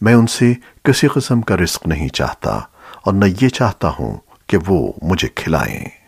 میں ان سے کسی قسم کا رزق نہیں چاہتا اور نہ یہ چاہتا ہوں کہ وہ مجھے کھلائیں۔